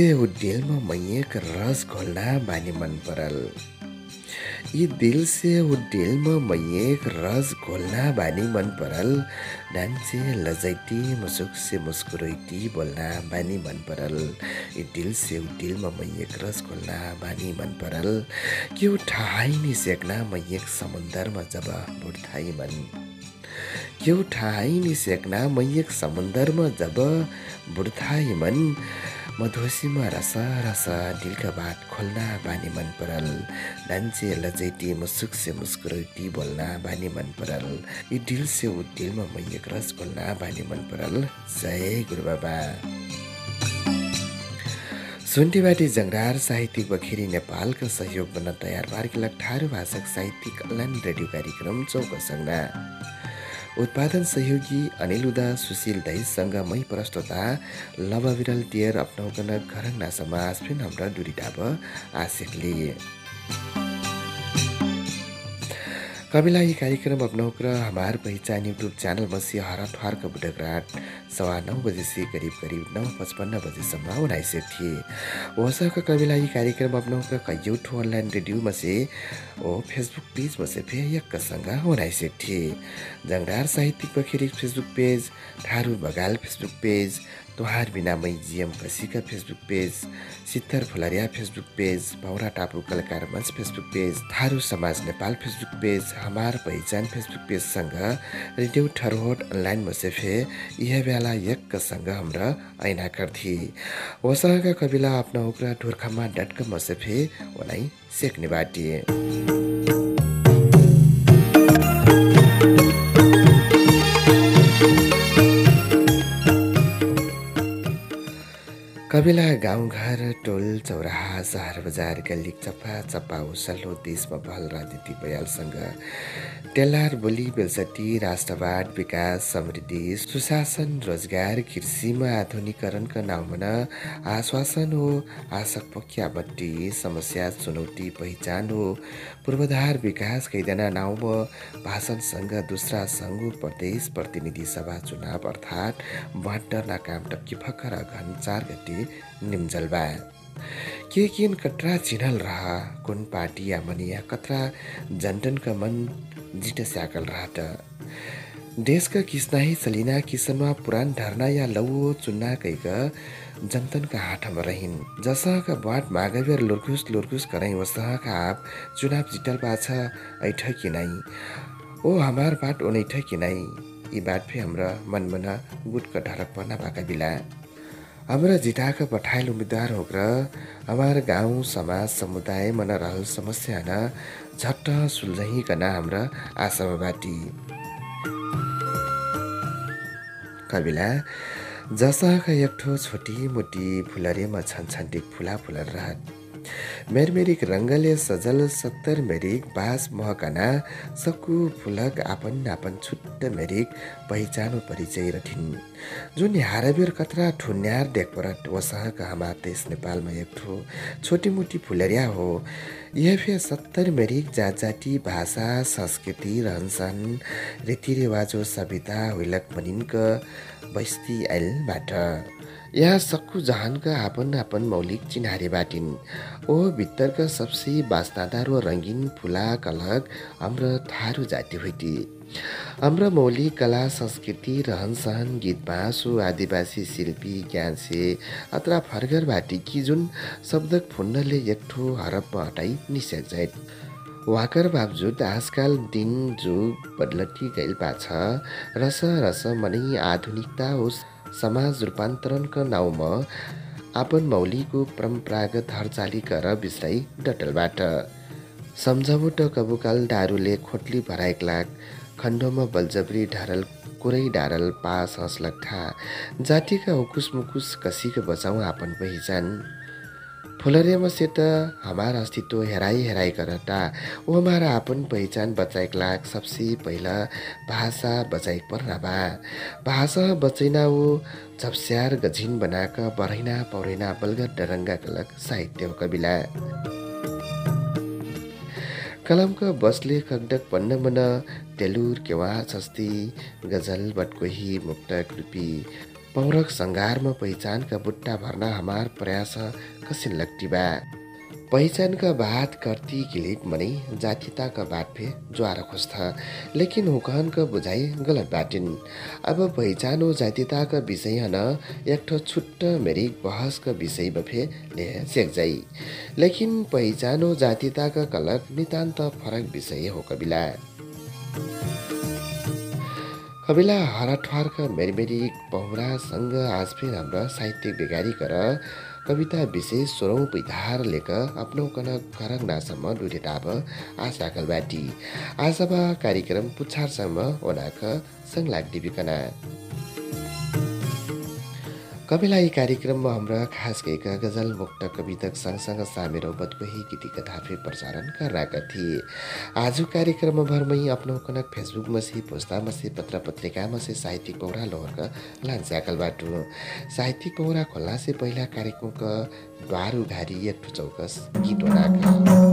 से ऊ दिलमा मैयक रस घोल्ना बानी मन परल। यी दिल से ऊ दिलमा मैयक रस घोल्ना बानी मन परल। डान्से लजैती मुसुक से मुस्कुरैती बोल्ना बानी मन परल। यी दिल से ऊ दिलमा मैयक रस घोल्ना बानी मन परल। कि ठाहाई नि सेक्ना मैयक समुन्दरमा जब बुढ्थाई मन। क्यौ ठाहाई नि सेक्ना मैयक समुन्दरमा जब बुढ्थाई मन। मधोसीमा रस रस दिलका बाट खोल्ना बानी मन परल। डान्चे लजैटी मुसुक से मुस्कुरैटी बोल्ना बानी मन परल। यी दिल से ऊ दिलमा मैयक रस खोल्ना बानी मन परल। जय गुरु बाबा। सुन्टीबाटी जङ्गार साहित्यिक बखेरी नेपालका सहयोग बन्न तयार पार्किलक ठारू भाषक साहित्यिक अनलाइन रेडियो कार्यक्रम चौक सङ्ना उत्पादन सहयोगी अनिल उदा सुशील दाईसँग मै प्रस्तुता लबा विरल टियर अपनाउकन घरङ समाज फिन हाम्रा दुरी डाब आशिकले। कविला यी कार्यक्रम अपनाउक र हमार पहिचान युट्युब चैनल मसी हर ठ्वारक बुढकराट सवा नौ बजे से करिब करिब नौ पचपन्न बजेसम्म उनाइसेक थिए वसक कविला यी कार्यक्रम अपनाउक कयौँ ठो अनलाइन रेडियो मसे ओ फेसबुक पेज मसे फे यक्कसँग उनाइसेक थिए जङ्गार साहित्यिक बखेरी फेसबुक पेज ठारू बगाल फेसबुक पेज तुहार बिना मै जिएम खसीका फेसबुक पेज सित्तर फुलरिया फेसबुक पेज भौरा टापु कलाकार मञ्च फेसबुक पेज थारू समाज नेपाल फेसबुक पेज हमार पहिचान फेसबुक पेजसँग रेडियो ठरहोट अनलाइन मसेफे यह बेला यक्कसँग हाम्रा ऐनाकर थिए वसहका कविला अपना उक्रा ढोर्खामा डट कम मसेफे ओनाइ सेक्ने बाटिए कविला गाउँघर टोल चौराहा सहर बजार गल्ली चप्पा चप्पा उसल्लो देशमा बहल राजनीति भयालसँग। टेलार बोली बेलसटी राष्ट्रवाद विकास समृद्धि सुशासन रोजगार कृषिमा आधुनिकरणका नाउँमा आश्वासन हो आशक पक्याबट्टी समस्या चुनौती पहिचान हो पूर्वाधार विकास कैदना नाउँमा भाषणसँग दोस्रा सङ्घ प्रदेश प्रतिनिधि सभा चुनाव अर्थात् बाँड्न काम टक्की फक्कर घन चार गते निम्जलबा। के किन कटरा चिन्हल रहा कुन पार्टी या मनिया कतरा जनटनका मन जिट स्याकल रहत देशका किसनाही सलिना किसनमा पुरान धरना या लौ चुन्ना कैक जनतनका हाटमा रहिन्। जसका बाट मागवेर लुर्कुस लुर्कुस कराइ वसहका आप चुनाव जितल पाछ ऐठ कि नाइ ओ हमार बाट ओनैठ नाइ यी बाट फे हाम्रा मनमना गुटक ढरक पर्ना पाका बिला। हाम्रा जिताका पठाइल उम्मेदवार हो र हमार गाउँ समाज समुदाय मन रहल समस्या न झट्ट सुल्झहिकन हाम्रा आशामा बाटी कविला जसका एकठो छोटी मोटी फुलरेमा छनछन्टिक फुला फुलर रहत मेरमेरिक रङ्गले सजल सत्तर मेरिक बास महकना सकु फुलक आपन आपन छुट्ट मेरिक पहिचानो परिचय रठिन्। जुन हारबेर कतरा ठुन्यार देखपरट वसहक हमार देश नेपालमा एक ठो छोटी मोटी फुलरिया हो यह फे सत्तर मेरिक जात जाति भाषा संस्कृति रहनसहन रीतिरिवाजो सभ्यता हुइलक मनिन्क बस्ती आइलबाट यहाँ सक्कु जहानका आपन आपन मौलिक चिन्हारे बाटिन् ओ भित्तरका सबसे बास्तादार व रङ्गिन फुला कलक हाम्रो थारू जाति होइटी हाम्रा मौलिक कला संस्कृति रहन सहन गीत बाँसु आदिवासी शिल्पी ज्ञानसे अत्र फर्गर बाटी कि जुन शब्दक फुन्नले एकठो हरपमा निस्याक जाइत वाकर बावजुद आजकाल दिन जुग बदलटी गइल पाछ। रस रस मनै आधुनिकता होस्। समाज रूपान्तरणका नाउँमा आपन मौलीको परम्परागत हरचाली कर बिस्राई डटलबाट। सम्झावट कबुकाल दारूले खोटली भराइक लाग खण्डोमा बलजबरी ढारल कुरै डारल पास हँसलक ठा। जातिका उकुस मुकुस कसीके बचाउँ आपन पहिचान। फुलरेमा से त हमार अस्तित्व हेराई हेराई करता। वो हमारा आपन पहिचान बचाइक लाग सबसे पहिला भाषा बचाइक पर्ना बा भाषा बचैना वो झप्स्यार गझिन बनाक बरैना पौरैना बलगत डरङ्गा कलक साहित्य कविला। कलमका बसले खगडक पन्न मन तेलुर केवा छस्ती गजल बटकोही मुक्तक रूपी पौरक सङ्घारमा पहिचानका बुट्टा भर्न हमार प्रयास कसिन लग्टी बा। पहिचानका बात करती गिलिक मनै जातिताका बात फे ज्वार खोज्थ लेकिन हुकहनका बुझाइ गलत बाटिन। अब पहिचानो जातिताका विषय हन एक ठो छुट्ट मेरिक बहसका विषय बफे ले सेक जाई लेकिन पहिचानो जातिताका कलक नितान्त फरक विषय हो कबिला। कबिला हरठवारका मेरिमेरिक बहुरासँग आज फिर हाम्रो साहित्यिक बिगारी कर कविता विशेष सोह्रौँ पैधार लेख आफ्नो कन करङ नासम्म डुटेटाब आशाकल बाटी आजबा कार्यक्रम पुच्छारसम्म ओनाक सङ्लाग डिबिकना कविलाई कार्यक्रममा हाम्रा खास गएका गजल मुक्त कवितक सँगसँग सामेरो बदकोही गीती कथाफे प्रसारण कराएका थिए। आज कार्यक्रममा भरमै आफ्नो कनक फेसबुक मसी पोस्ता मसी पत्र पत्रिका मसे साहित्यिक पौरा लोहरका लान्स्याकल बाटो। साहित्यिक पौरा खोल्ला से पहिला कार्यक्रमका द्वार उघारी एक चौकस गीत अखियों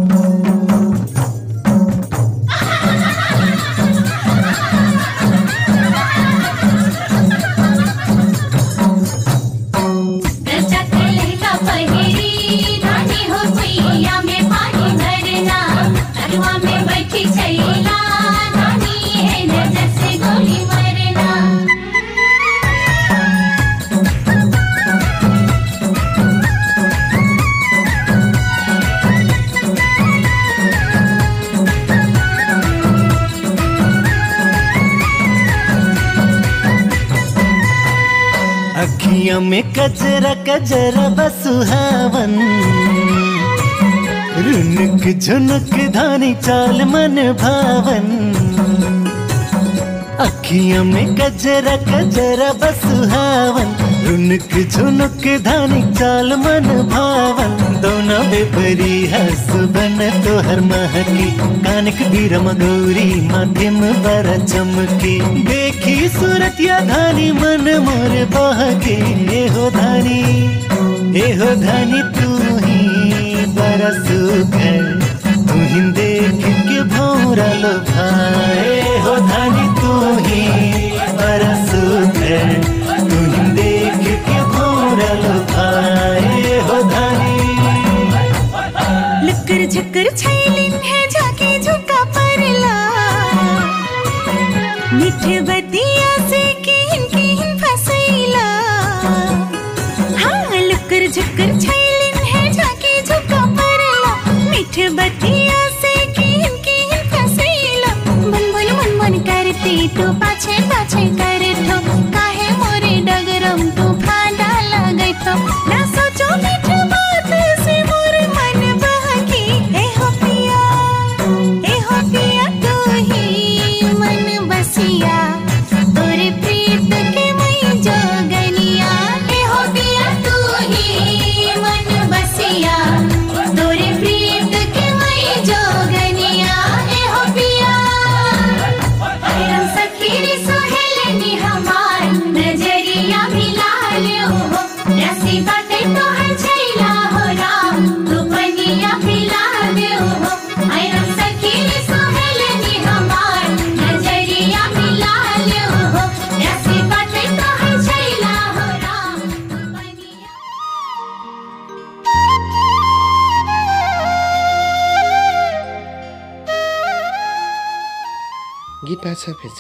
में कजरा कजरा बसुहावन रुनुक झुनुक धानी चाल मन भावन। अखियों में कजरा कजरा बसुहावन रुनुक झुनुक धानी चाल मन भावन। दोनों बेपरी हस बन तो हर महकी कानिक बीर मगौरी माध्यम बर चमकी। देखी सूरत या धानी, मन मोर बहके। ए हो धानी ए हो धानी तू ही बड़ा सुघर तू ही देख के भौरा लो भाई हो धानी तू ही बड़ा सुघर तू ही देख के भौरा लो भाई हो धानी। लक्कर झक्कर छैलिन है झाके तो पाछे पाछे करे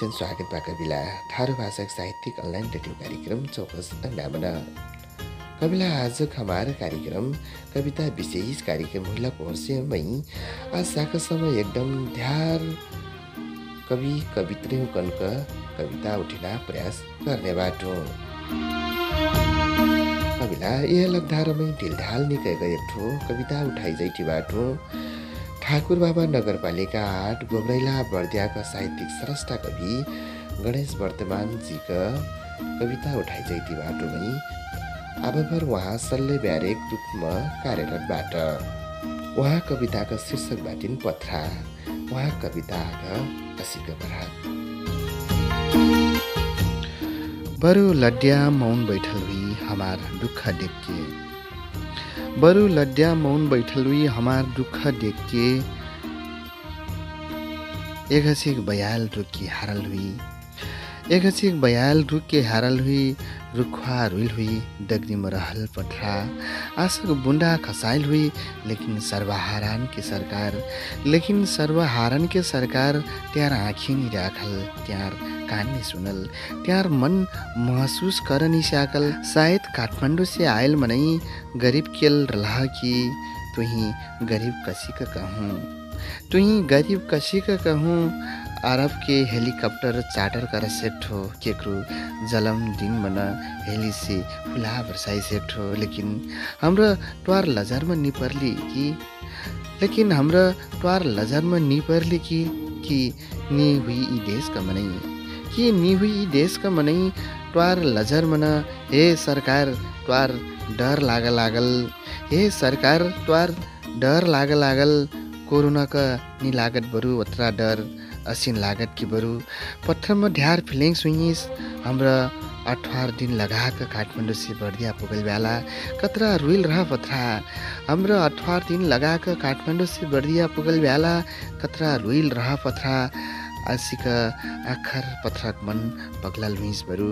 फेसन स्वागत बा कविला ठारो भाषाक साहित्यिक अनलाइन रेडियो कार्यक्रम चौकस नामना कविला आज हमार कार्यक्रम कविता विशेष कार्यक्रम महिला मई आज साका समय एकदम ध्यार कवि कवित्री कनक कविता उठिना प्रयास गर्ने बाटो कविला यह लगधारमै ढिलढाल निकै एक ठो कविता उठाइ जैटी बाटो ठाकुर बाबा नगरपालिका आठ गोब्रैला बर्दियाका साहित्यिक स्रष्टा कवि गणेश वर्तमानजीका कविता उठाइ जैती बाटोमै। आबभर उहाँ सल्ले ब्यारेक रूपमा कार्यरतबाट। उहाँ कविताका शीर्षक बाटिन पत्रा उहाँ कविताका कसिक बरा बरु लड्या मौन बैठल हुई हमार दुःख देख्के बरु लड्या मौन बैठल हुई हमार दुःख देख्के एघसिक बयाल रुकी हारल हुई एकछिक बयाल रुख के हारल हुई रुखवा रुइल हुई रहल पठरा आशक बुंडा खसाइल हुई लेकिन सर्वहारान के सरकार लेकिन सर्वहारन के सरकार त्यार आँखी नि राखल त्यार कान नि सुनल त्यार मन महसूस कर नि स्याकल शायद काठमाडौँ से आयल मनई गरीब केल रह कि तुही गरीब कसी का कहूँ तुही गरीब कसी का कहूँ अरब के हेलीकॉप्टर चार्टर कर सेक्ठो केकरो जलम दिन मन हेली से फुला बरसाई सेक्ठो लेकिन हाम्रो ट्वार लजरमा निपर्ली कि? लेकिन हाम्रो ट्वार लजरमा निपर्ली कि? कि नि हुई यी देशका मनै? कि नि हुई यी देशका मनै? ट्वार लजर मन हे सरकार ट्वार डर लाग लागल। हे सरकार ट्वार डर लाग लागल। कोरोनाका नि लागत बरु ओत्रा डर। असिन लागत कि बरु? पत्थरमा ढ्यार फिलिङ सुइस हाम्रा अठार दिन लगाक काठमाडौँ से बर्दिया पुगल बेला कतरा रुइल रह पथरा। हाम्रो अठार दिन लगाक काठमाडौँ से बर्दिया पुगल बेला कतरा रुइल रह पथरा। आसिक आखर पथरक मन पगलल हुइस बरु।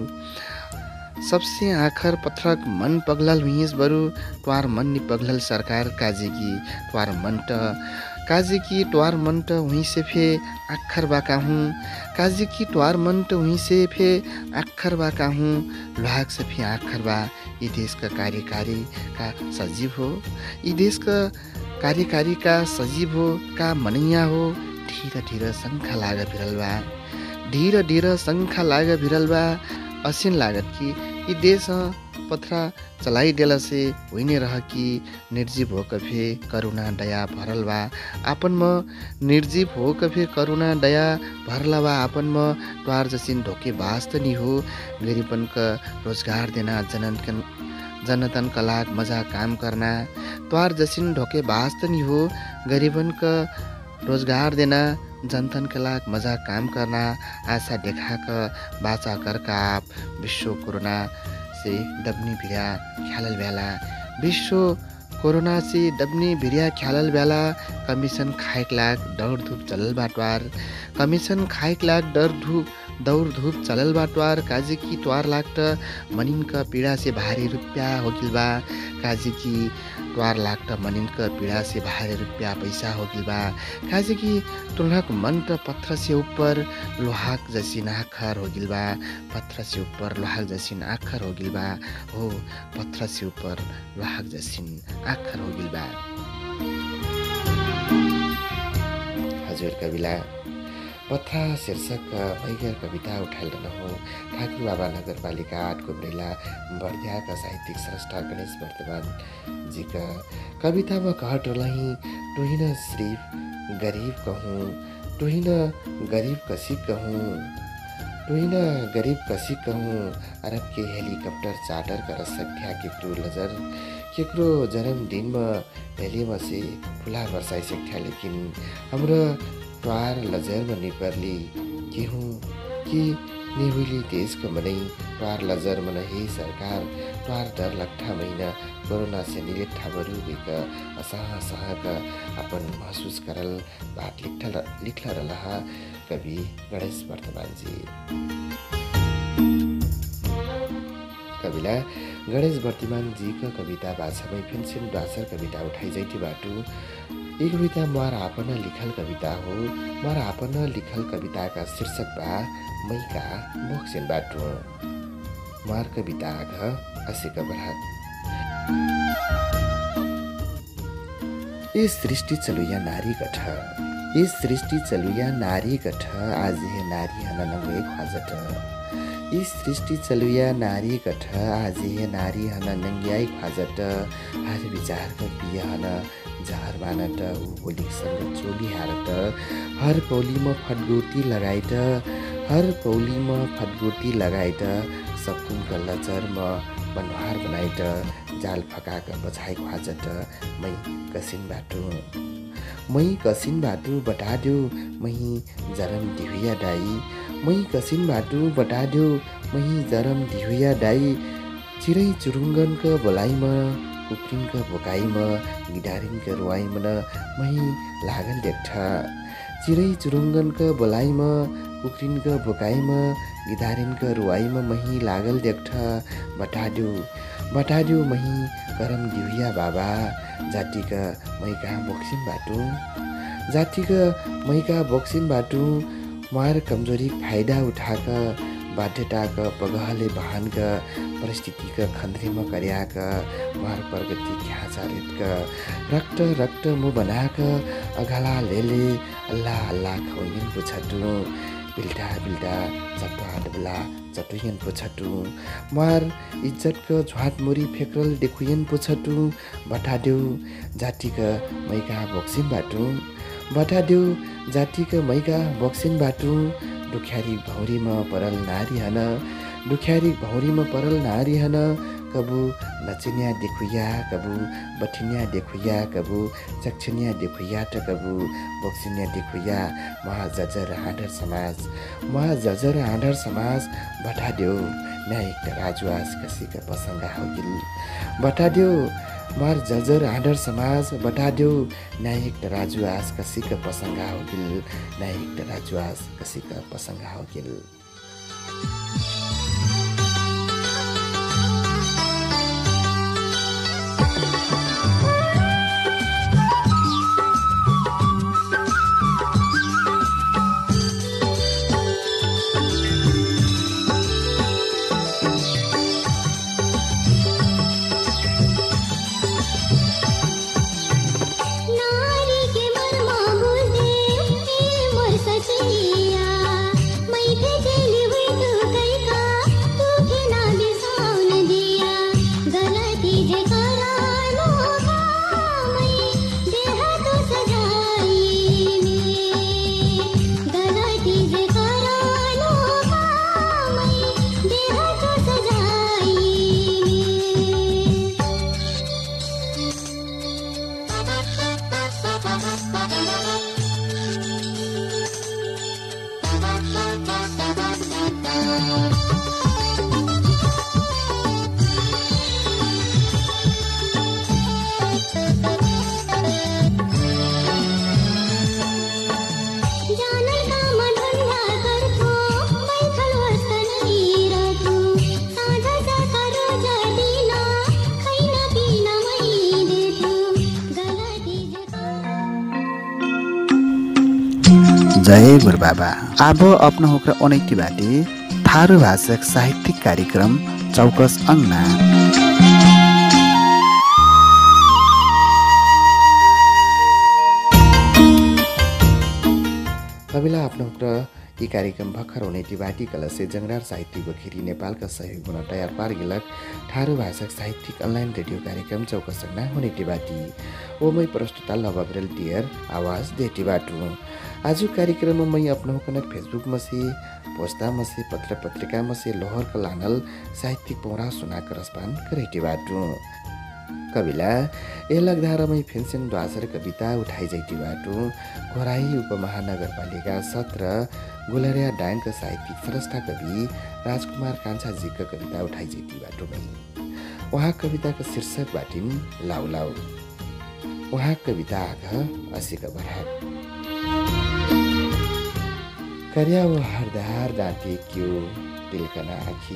सबसे आखर पथरक मन पगलल हुइस बरु। ट्वार मन नि पगलल सरकार काजेकी ट्वार मन त काजेकी ट्वार मन त हुँ से फे आखर बाका हुँ। काजेकी ट्वार मन त हुँ से फे आखर बाका हुँ। लुहाक से फे आखर बा यी देशका कार्यकारी का सजीव हो। यी देशका कार्यकारी का सजीव हो का मनैया हो ढिर ढिर शङ्खा लाग भिरल बा। ढिर ढिर शङ्खा लाग भिरल बा असिन लागत कि यी देश पथरा चलाई देला से होइने रह कि निर्जीव हो कफे करुणा दया भरल बा आपन म निर्जीव हो कफे करुणा दया भरला बा आपन म ट्वार जसिन ढोके बास त नि हो। गरीबन क रोजगार देना जनन जनतन कलाक मजा काम करना। ट्वार जसिन ढोके बास त नि हो। गरीबन क रोजगार देना जनतन के लाग मजा काम करना। आशा देखा क बाचा कर का आप विश्व कोरोना से डबनी भिरिया ख्यालल बेला विश्व कोरोना से डबनी भिरिया ख्यालल बेला कमिसन खाइक लाग दौड धुप चलल बाटवार। कमिसन खाइक लाग डर दौड धुप चलल बाटवार काजी की ट्वार लाग्ट मनिन क पीडा से भारी रुपियाँ हो बा। काजी की ट्वार लाग्ट मनिन क पीडा से भारी रुपियाँ पैसा हो बा। काजी की तुलहक मन पत्थर से ऊपर लोहाक जैसिन आखर हो बा। पत्थर से ऊपर लोहाक जैसिन आखर हो बा। हो पत्थर से ऊपर लोहाक जैसिन आखर हो बा। हजुर कविला। पत्रा शीर्षक मैगर कविता उठाइल हो। ठाकुर बाबा नगरपालिका आठ कुम्रेला बर्दियाका साहित्यिक स्रष्टा गणेश वर्तमान जीका कवितामा कहट रही टुहिन सिर्फ गरीब कहूँ टुहिन गरीब कसी कहूँ टुहिन गरीब कसी कहूँ अरब के हेलिकप्टर चार्टर कर सक्ठ्या केकरो लजर केकरो जन्मदिनमा हेलीमा से फुला बर्साइ सक्ठ्या लेकिन हाम्रो ट्वार लजरमा निपर्ली गेहूँ कि निहुली देशको मनै ट्वार लजर मन हे सरकार ट्वार डर लट्ठा महिना कोरोना से निलिट्ठा बरु बेक असह सहक अपन महसुस करल बात लिखल लिखल रह कवि गणेश वर्तमानजी। कविला गणेश वर्तमानजीका कविता भाषामै फेन्सिन डासर कविता उठाइ जाइती बाटो। यी कविता मार आपन लिखल कविता हो मार आपन लिखल कविताका शीर्षक बा मैका मोक्सेन बाटो। मार कविता घ असिक बरहत इस सृष्टि चलुया नारी गठ। इस सृष्टि चलुया नारी गठ आज हे नारी हन नंगे ख्वाजट इस सृष्टि चलुया नारी गठ आज नारी हन नंग्याई ख्वाजट हर विचार का बिया हन जहर बानट ऊ होलिकसँग चोली हारट। हर पौलीमा फटगुर्ती लगाइट हर पौलीमा फटगुर्ती लगाइट। सकुनका लजरमा बनहार बनाइट जाल फकाक बछाइ ख्वाजट। मै कसिन बाटो। मै कसिन बाटो बटाड्यो मही जरम दिहुया डाई। मै कसिन बाटो बटाड्यो मही जरम दिहुया डाई चिरै चुरुङ्गनका बोलाइमा कुक्रिङका भोकाइमा गिडारिङका रुवाइमा मही लागल देख्छ चिरै चुरुङ्गनका बोलाइमा उक्रिनक भोकाइमा गिधारिनक रुवाइमा मही लागल देख्ठ बटाड्यो बटाड्यो मही करम दिहुया बाबा। जातिक मैका बोक्सिन बाटो? जातिक मैका बोक्सिन बाटो? मार कमजोरी फाइदा उठाक बाध्यताक पगहले बहानक परिस्थितिक खन्द्रीमा कर्याक मार प्रगति ख्याचारितक। रक्त रक्त मु बनाक अघाला लेले अल्लाह अल्लाह खौइन पुछटु। बिल्टा बिल्टा चट्टा डबला चटुयन पुछटु। मार इज्जतक झ्वाटमुरी फेक्रल देखुयन पुछटु। बटाड्यौ जातिक मैका बोक्सिन बाटु। बटाड्यौ जातिक मैका बोक्सिन बाटु दुख्यारी भौरीमा परल नारी हन दुख्यारी भौरीमा परल नारी हन कबु नचिन्या देखुया कबु बठिन्या देखुया कबु चक्षिन्या देखुया त कबु बक्सिन्या देखुया। महा जजर हाँडर समाज महा जजर हाँडर समाज बटाड्यो न्यायिक राजुआस कसीका पसङ्गा हौगिल। बटाड्यो मार जजर हाँडर समाज बटाड्यो। न्यायिक राजुआस कसीका पसङ्गा हौगिल न्यायिक राजुआस कसीका पसङ्गा हौगिल गुरुबाबा अब अपना होकर अनेकटी बाटे। थारू भाषक साहित्यिक कार्यक्रम चौकस अङ्ना कविला आफ्नो यी कार्यक्रम भर्खर हुने टिबाटी कलसे जङ्गरार साहित्य बखेरी नेपालका सहयोग हुन तयार पार गिलक ठारो भाषक साहित्यिक अनलाइन रेडियो कार्यक्रम चौकसङ्ना हुने टिबाटी ओमै प्रस्तुता लबाब्रेल टियर आवाज दे टिबाटु आज कार्यक्रममा मै आफ्नो कनक फेसबुक मसे पोस्ता मसे पत्र पत्रिका मसे लोहरका लानल साहित्यिक पौरा सुनाक रसपान करे टिबाटु कविला ए लग्धारमै फेन्सेन द्वासर कविता उठाइ जैती बाटो घोराई उपमहानगरपालिका सत्र गुलरिया डाङ्क साहित्यिक स्रष्टा कवि राजकुमार कान्छाजीका कविता उठाइ जैती बाटोमै। उहाँ कविताको शीर्षक बाटिन लाउ लाउ उहाँ कविता आघ असीका कर्या डाँटे क्यो टिल्कना आखी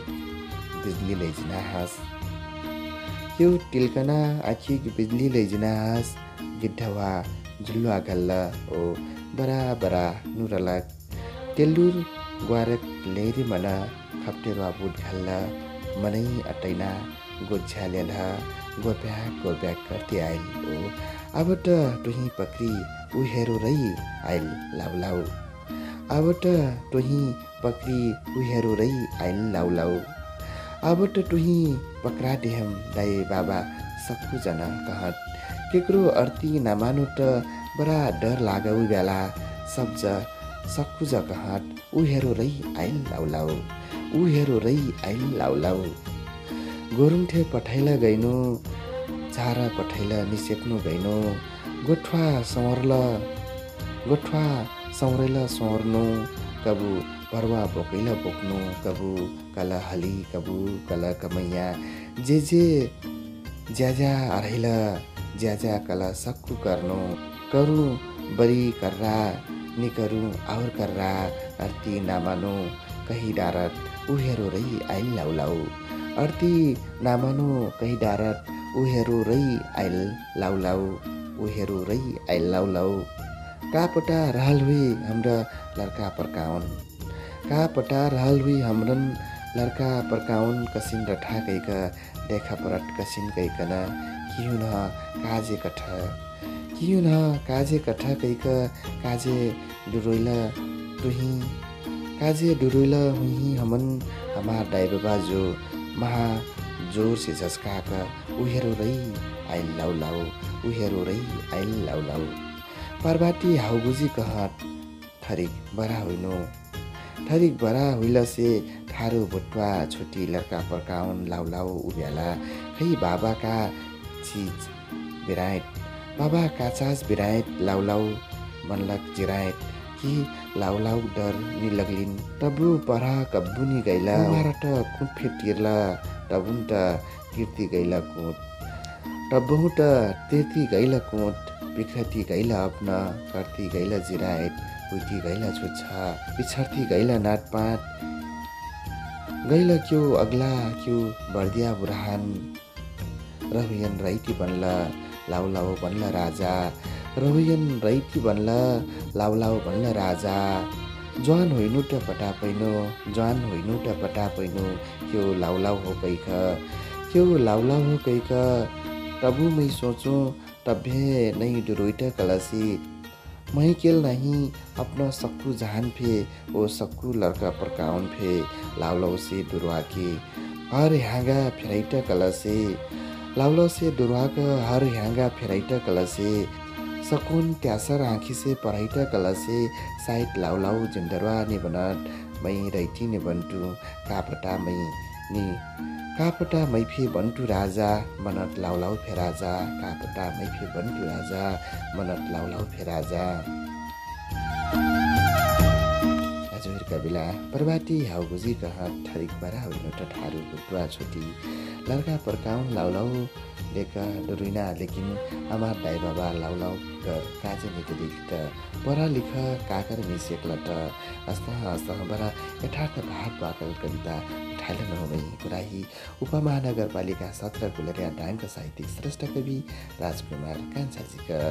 त्यो टिल्कना आखी बिजली लैजिना हाँस गिड्ढवा झुल्लुवा गल्ल ओ बरा बरा नुरला तेल्लुर ग्वारक लेरी मना खप्टेरवा बुट घल्ल मनै अटैना गोब्याक गोब्याक गर्दै आइल ओ अब त टुही पक्री उहेरो रही आइल लाउ लाउ त टुही पक्री उहेरो रही आइल लाउ लाउ। त टुही पक्रा देहम दाई बाबा सक्कु जना कहत। केकरो अर्ती नमानु त बडा डर लाग उ बेला सब्ज सक्कु ज कहत। उ हेरो रही आइल लाउ लाउ उ हेरो रही आइल लाउ लाउ। गोरुन्ठे पठाइल गइनु झारा पठाइल निसेप्नु गइनु गोठवा सौर्ल गोठवा सौरेल सौर्नु कबु भरुवा बोकैल बोक्नु कबु कल हली कबु कल कमैया जे जे ज्या ज्या अरैल ज्या ज्या कल सक्कु कर्नु करु बरी कर्रा निकरू और कर्रा अर्ती नामानो कही डारत उहेरो रही आइल लाउ लाउ अर्ती नामानो कही डारत उहेरो रही आइल लाउ लाउ उहेरो रही आइल लाउ लाउ का पटा रहल हुई हमरा लड़का परकाउन? का पटा रहल हुई हमरन लड़का परकाउन? कसिन रठा गइक देखा परट कसिन गइकन कियु न काजे कठ? कियु न काजे कठ गइक काजे डुरोइला तुही काजे डुरोइला हुही हमन हमार दाइ बाबा जो महा जोर से झस्काक उहेरो रही आइल लाउ लाउ उहेरो रही आइल लाउ लाउ। परबाटी हाउबुजी कहत थरिक बरा होइनो। थरिक बरा हुइला से ठारो भुटवा छोटी लड़का पर्काउन लाउ लाउ उभ्याला। खै बाबाका चिज बिराइट बाबा काचाज बिराइट लाउ लाउ मनलक जिराइट। कि लाउ लाउ डर नि लग्लिन टब्रु परहा कब्बु नि गैला। मारट कुट फेटिर्ला टबुन त तिर्ती गैला कुट टब्बहु त तिर्ती गैला कुट बिखरती गैला अपना करती गैला जिराइट उइटी गैला छुच्छा पिछड़ती गैला नाटपाट गैला क्यों अगला क्यों बर्दिया बुरहान। रहुयन रैती बनला लाउ लाउ बनला राजा। रहुयन रैती बनला लाउ लाउ बनला राजा। जवान होइनु त पटा पैनो जवान होइनु त पटा पैनो क्यों लाउ लाउ हो कैख क्यों लाउ लाउ हो कैख तबु मै सोचो तभे नै डुरोइट कलसी। मही केल नहीं अपना सक्कू जहान फे ओ सक्कू लड़का परकाउन फे लाउ लाउ से डुरवा के हर ह्यागा फेराइट कलसे। लाउ लाउ से डुरवा के हर ह्यागा फेराइट कलसे। सकुन त्यासर आँखी से पराइट कलसे। साइड लाउ लाउ जिंदरवा ने बनत मै रैती ने बन्टु कापटा मै नि। कापटा मैफे बन्टु राजा मनत लाउ लाउ फे राजा कापटा मैफे बन्टु राजा मनत लाउ लाउ हजुर कबिला प्रभाती हाउगुजी कहाँ ठरिक बरा त ठारू गुटुवा छोटी लड़का परकाउन लाउ लाउ लेक डरुइना लेकिन हमार दाइ बाबा लाउ लाउ कर काजे निकलिक त पढा लिख काकर मिसेक्ल त अस्तः अस्तः बरा यथार्थ भाग वाकल कविता उठाइल नहुमै कुराही उपमहानगरपालिका सत्र गुलरिया डाङ्क साहित्यिक श्रेष्ठ कवि राजकुमार कान्छाजीका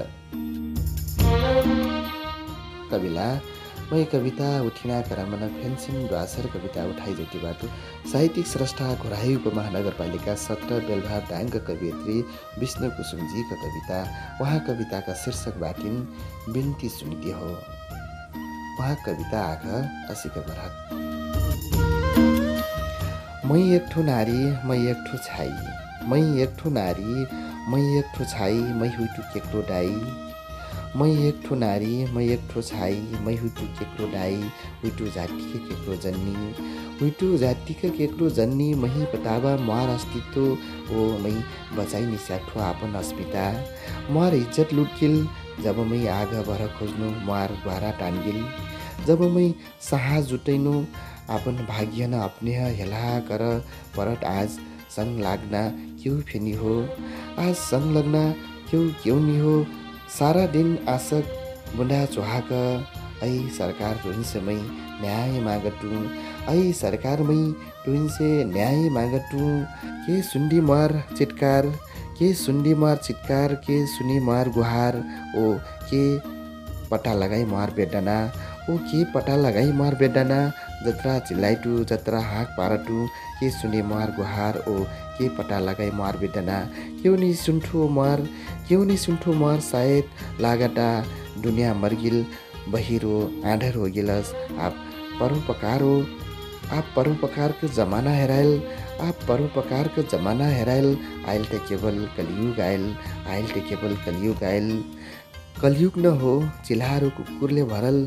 कविला मै कविता उठिना करमन फेन्सिन ड्वासर कविता उठाइ जोटी बाटो। साहित्यिक स्रष्टा घोराही उपमहानगरपालिका सत्र बेलभार डाङ्ग कवियत्री विष्णु कुसुमजीको कविता। उहाँ कविताका शीर्षक बाटिन बिन्ती सुनिती हो। उहाँ कविता आख असीका बरहत मै एक नारी मै एक छाई। मै एक नारी मै एक छाई मै हुइटु केक्रो डाई। मै एक ठो नारी मै एक ठो छाई मै हुइटु केक्रो डाई हुइटु जातिके केक्रो जन्नी। हुइटु जातिका केक्रो जन्नी मही पताबा मार अस्तित्व ओ मै बचाइ निस्याठो आपन अस्मिता। मार इज्जत लुटकिल जब मै आग भर खोज्नु मार द्वारा टान्गिल। जब मै साहस जुटैनु आपन भाग्य न अपने हेला कर परट आज संग लाग्ना क्यों फेनी हो। आज संग लग्ना क्यों क्यों नि हो सारा दिन आसक बुढा चोहाक ऐ सरकार टुहिन्सेमै न्याय मागटु ऐ सरकारमै टुहिन्से न्याय मागटु के सुन्डी मार चिटकार के सुन्डी मार चिटकार के सुनी मार गुहार ओ के पटा लगाई मार बेडना ओ के पटा लगाई मार बेडना जत्रा चिल्लाइटु जत्रा हाक पारटु के सुने मार गुहार ओ के पटा लगाई मार बेडना क्यों नि सुन्ठो मार क्यों नि सुन्ठो मार सायद लागटा दुनियाँ मर्गिल बहिरो आँधर हो गिलस आप परोपकारो आप परोपकारको जमाना हेराइल आप परोपकारको जमाना हेराइल। आइल त केवल कलियुग आइल आइल त केवल कलियुग आइल कलियुग न हो चिल्हारो कुकुरले भरल।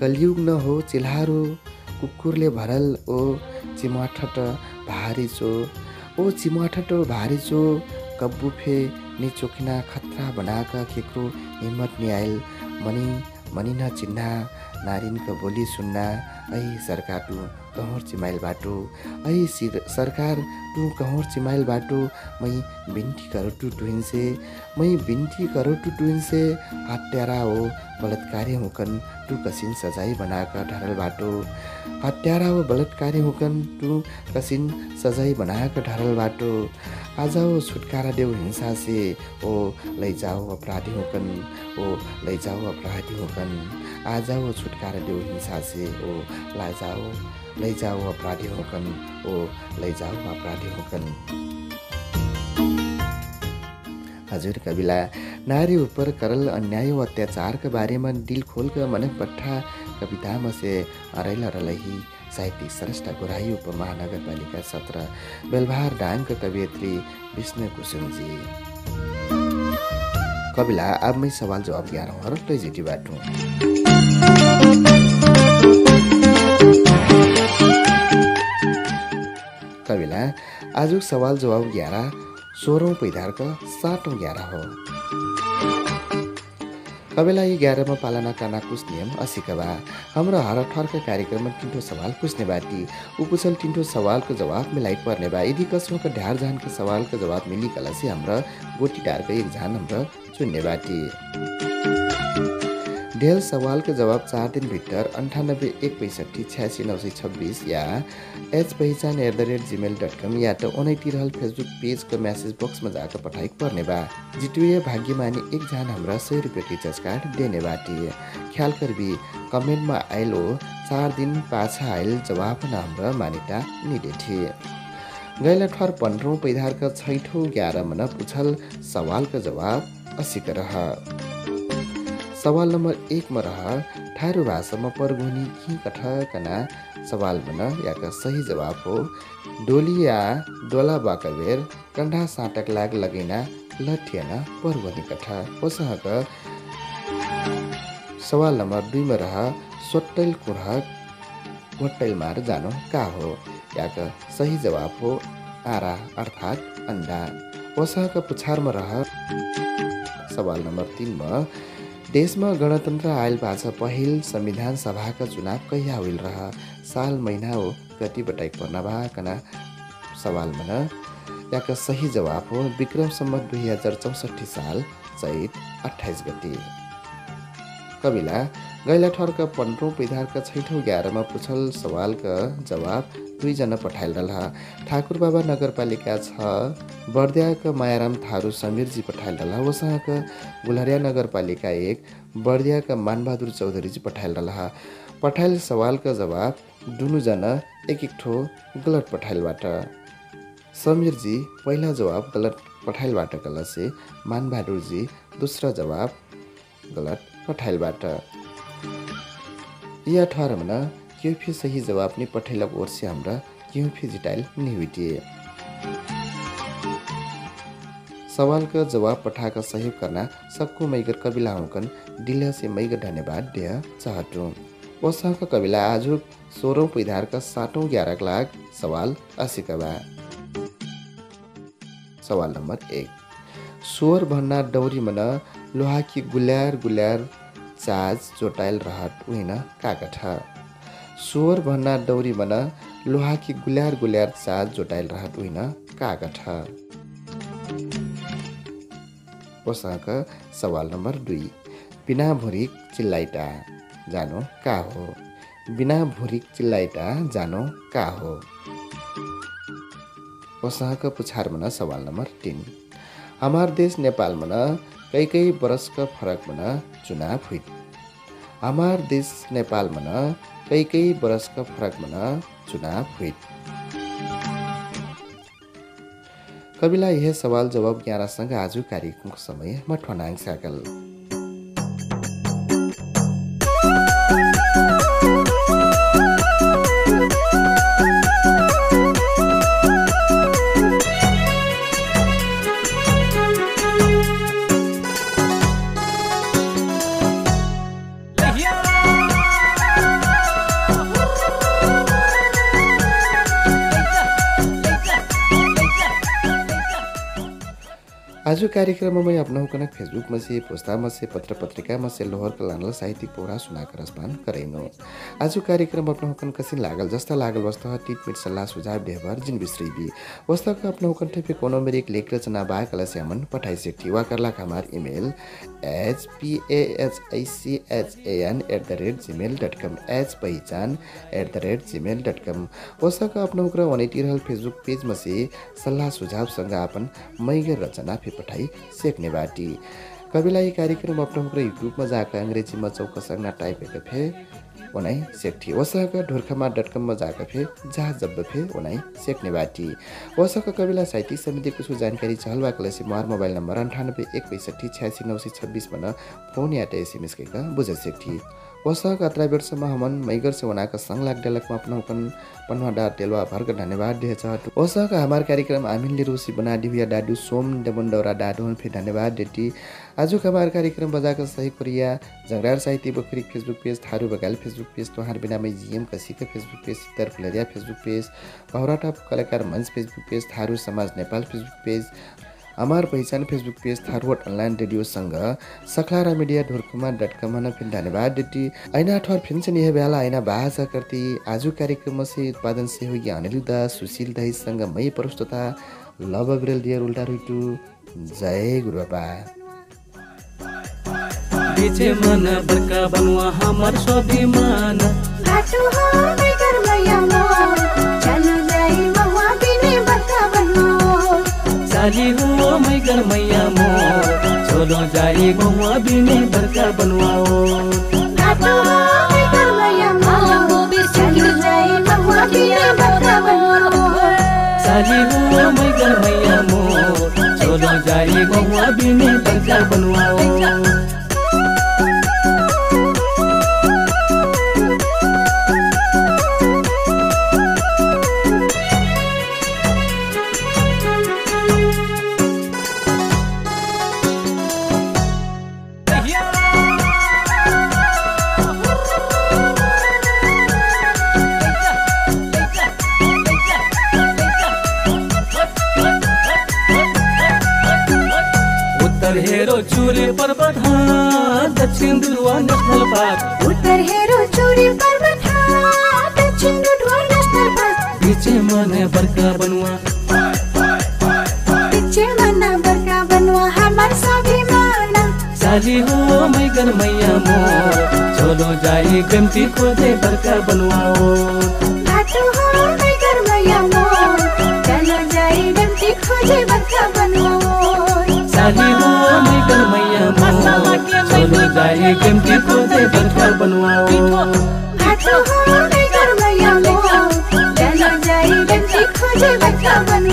कलियुग न हो चिल्हारो कुकुरले भरल। ओ चिमाठट भारी चो ओ चिमाठट भारी कब्बु फे नि चोखिना खतरा बनाका केक्रो हिम्मत मनी मनी न चिन्हा नारिनको बोली सुन्ना ऐ सरकाटु कहौर चिमाइल बाटो ऐ सिर सरकार टु कहौर चिमाइल बाटो मै बिन्टी करो टु टुहिन्से मै बिन्टी करो टु टुहिन्से हत्यारा हो बलात्कारी हुकन टु कसिन सजाय बनाएका ढरल बाटो। हत्यारा हो बलात्कारी हुकन टु कसिन सजाय बनाएका ढरल बाटो। आज हो छुटकारा देऊ हिंसा से ओ लैजाऊ अपराधी हुकन ओ लैजाऊ अपराधी हुकन। आज हो छुटकारा देऊ हिंसा से ओ लैजाऊ लैजाऊ अपराधी हुकन ओ लैजाऊ अपराधी हुकन हजुर कविला नारी ऊपर करल अन्याय व अत्याचार के बारे में दिल खोल के मन पट्ठा कविता में से अरैल रलही साहित्यिक श्रेष्ठ गोराई उप महानगरपालिका सत्र बेलभार डाङ के कवियत्री विष्णु कुसुम जी कविला मैं सवाल जवाब ग्यारह और लैजेटी बाटू कविला आजुक सवाल जवाब ग्यारह सोह्रौँ पैधारको सातौँ ग्यारह हो। कविला यी ग्यारहमा पालना करना कुछ नियम असीका बा हाम्रो हर ठर्क कार्यक्रममा तिनठो सवाल पूछ्ने बाटी। उपुछल तिनठो सवालको जवाब मिलाई पर्ने बा। यदि कसरोको ढार झानको सवालको जवाब मिली कलसी हाम्रो गोटी ढारको एक झान हाम्रो चुन्ने बाटी। ढेल सवालको जवाब चार दिनभित्र अन्ठानब्बे एक पैँसठी छ्यासी नौ सय छब्बिस या एच पहिचान at the rate gmail dot com या त ओनैटी रहल फेसबुक पेजको म्यासेज बक्समा जाकर पठाइ पर्ने बा। जिटुए भाग्यमानी एकजना हाम्रा सय रुपियाँ रिचार्ज कार्ड देने बाटी। ख्याल करबी कमेन्टमा आइलो चार दिन पाछा आइल जवाब न हाम्रा निडे थिए। गैला ठर पन्ध्रौँ पैधारका छैठौँ ग्यारहमा पुछल सवालको जवाब असीका रह। सवाल नम्बर एकमा रह ठारो भाषामा परगुनी कि कठ कना सवाल बन याका सही जवाब हो डोली या डोला बाकबेर कण्ठा साटक लाग लगैना लठियाना परगुनी कठ ओसहक सवाल नम्बर दुईमा रह सोट्टैल कुरह घोट्टैल मार जानो का हो याका सही जवाब हो आरा अर्थात् अन्डा। ओसहक पुछारमा रह। सवाल नम्बर तिनमा देशमा गणतन्त्र आयल पाछ पहिल संविधान सभाका चुनाव कहिया होइल रह? साल महिना हो कति बटाइ पर्ना भाकना सवाल मन याका सही जवाब हो विक्रम सम्मत दुई हजार चौसठी साल चैत अठाइस गति। कविला गैला ठर्क पन्ध्रौँ पिधारका छैठौँ ग्यारमा पुछल सवालका जवाब दुईजना पठाइल रह ठाकुर बाबा नगरपालिका छ बर्दियाका मायाराम थारू समीरजी पठाइल रह उसँगका गुलहरिया नगरपालिका एक बर्दियाका मानबहादुर चौधरीजी पठाइल रह पठाइल सवालका जवाब दुनुजना एक एक ठो गलत पठाइलबाट। समीरजी पहिला जवाब गलत पठाइलबाट गलसे मानबहादुरजी दोस्रो जवाब गलत पठाइलबाट। या अठारमा क्योफी सही जवाब नि पठाइलक ओर्से हाम्रा क्योफी जिटाइल निहुटिए। सवालका जवाब पठाएका सहयोग करना सबको मैगर कविला हुकन दिल से मैगर धन्यवाद देह चाहटु ओसाका कविला आज सोह्रौँ पैधारका सातौँ ग्यारह लाख सवाल असीका बा सवाल नम्बर एक। स्वर भन्ना डौरी मन लोहाकी गुल्यार गुल्यार चाज जोटाइल रहट उहिन काकठ स्वर भन्ना डौरी मन लोहाकी गुल्यार गुल्यार चाज जोटाइल रहट उहिन काकठ पोसाक सवाल नम्बर दुई। बिना भुरिक चिल्लाइटा जानो का हो? बिना भुरिक चिल्लाइटा जानो का हो? पोसाक पुछार मन सवाल नम्बर तिन। हमार देश नेपाल मन कई कई बरस का फरक मन चुनाव हुई। हमार देश नेपाल मन कई कई बरस का फरक मन चुनाव हुई। कविला यह सवाल जवाब ग्यारहसँग आज कार्यक्रमको समय म ठनाङ साकल आज कार्यक्रम में अपना कनक फेसबुक में से पुस्ता में से पत्र पत्रिका में से लोहर कलानल साहित्यिक पोरा सुनाकर रसपान करैनो। आज कार्यक्रम अपना हुकन कसिन लागल जस्ता लागल वस्तु टिटमिट सल्लाह सुझाव देहबर जिन बिसरी भी वस्तु का अपना हुकन थे कोनो मेरी एक लेख रचना बा कला से हमन पठाई सकती वा करला हमार email H P A H I C H A N at the rate gmail dot com H पहिचान at the rate gmail dot com वस्तु का अपना हुकरा वनेटी रहल फेसबुक पेज में से सल्लाह सुझावसँग अपन मैगर रचना पठाई सेक्ने बाटी। कविला यी कार्यक्रम अपना हुकरा युट्युबमा जाकर अङ्ग्रेजीमा चौकसँग टाइप हेर्दा फे ओनाइ सेक्ठी ओसक ढोर्खमा डट कममा जाकर फे जहाँ जब फे ओनाइ सेक्ने बाटी। ओसक कविला साहित्यिक समिति कुछ जानकारी कलसी मार मोबाइल नम्बर अन्ठानब्बे एक पैँसठी छ्यासी नौ सय छब्बिस भन फोन या एसएमएस बुझ सेक्ठी वसक अत्रा बेरसम्म हमन मैगर से वनाका संग लाग डेलकमा अपना अपन पन्वा डा टेलवा भर्क धन्यवाद दिए छ वसक हमार कार्यक्रम आमिनले रुसी बना दिविया डाडु सोम डेबन्डौरा डाडोन फिर धन्यवाद देती आज हमार कार्यक्रम बजाकर सही कोरिया जंगरार साहित्य बखरी फेसबुक पेज थारू बगाल फेसबुक पेज तोहार बिना में जीएम कसीका फेसबुक पेज सितर फुलरिया फेसबुक पेज पहराटा कलाकार मंच फेसबुक पेज थारू समाज नेपाल फेसबुक पेज हमार पहिचान फेसबुक पेज थारवट अनलाइन रेडियोसँग सखलारा मिडिया ढोरकुमा डट कम फिर धन्यवाद देती ऐना ठोर फिन्सन यह बेला ऐना भाषा करती। आज कार्यक्रम से उत्पादन से हुई अनिल दास सुशील दाईसँग मै प्रस्तुता। लव बिरेल दियर उल्टा रुइटु। जय गुरु बाबा। बेचे मन बड़का बनुआ हमर स्वाभिमान। घाटु हो बेगर मैया मोर चलो जाई साली हो मैगर मैया मोर चलो जाई गौवा बिने बड़का बनवाओ। घाटु हो बेगर मैया मोर चलो जाई महुआ बिने बक्का बनो साली हो मैगर मैया मोर चलो जाई गौवा बिने बड़का बनवाओ। चूरे पर्वत हाँ दक्षिण ध्रुवा नेशनल पार्क उत्तर हेरो चोरी पर्वत हा दक्षिण डुडवा नेशनल पार्क पीछे मन बड़का बनुआ पिछे मना बरका बनवा हमार स्वाभिमान। साली हो मैगर मैया मोर चलो जाई गमती खोजे बड़का बनवाओ। घाटु हो बेगर मैया मोर चलो जाई डमती खोजे बक्का बनवाओ। साली हो मैगर मैया मोर चलो जाई गमती खोजे बड़का बनवाओ। घाटु हो बेगर मैया मोर चलो जाई डमती खोजे बक्का बनवाओ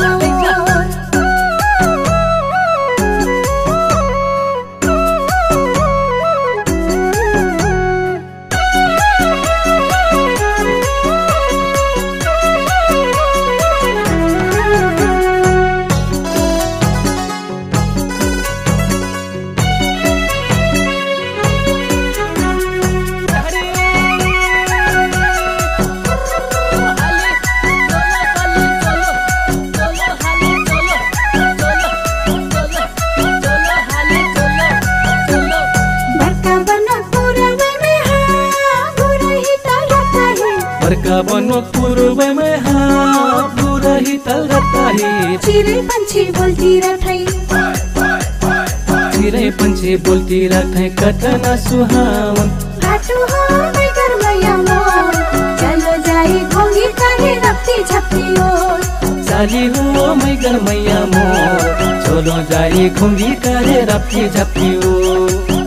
चिरे पंछी बोलती रठाई चिरे पंछी बोलती रहते कतना सुहावन। घाटु हो बेगर मैया मोर। चलो जाई घोंगी काहे रखती झपती ओर। साली हो मैगर मैया मोर। चलो जाई खुंगी करे रफ्ती झपकियो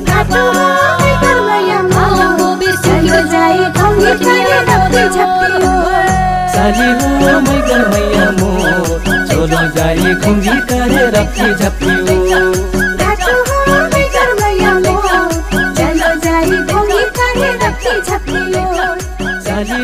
घाटु हो बेगर मैया मोर। चलो जाई घोंगी काहे रखती झपती ओर। साली हो मैगर मैया मोर। चलो जाई खुंगी करे रफ्ती झपकियो घाटु हो बेगर मैया मोर। चलो जाई घोंगी काहे रखती झपती ओर साली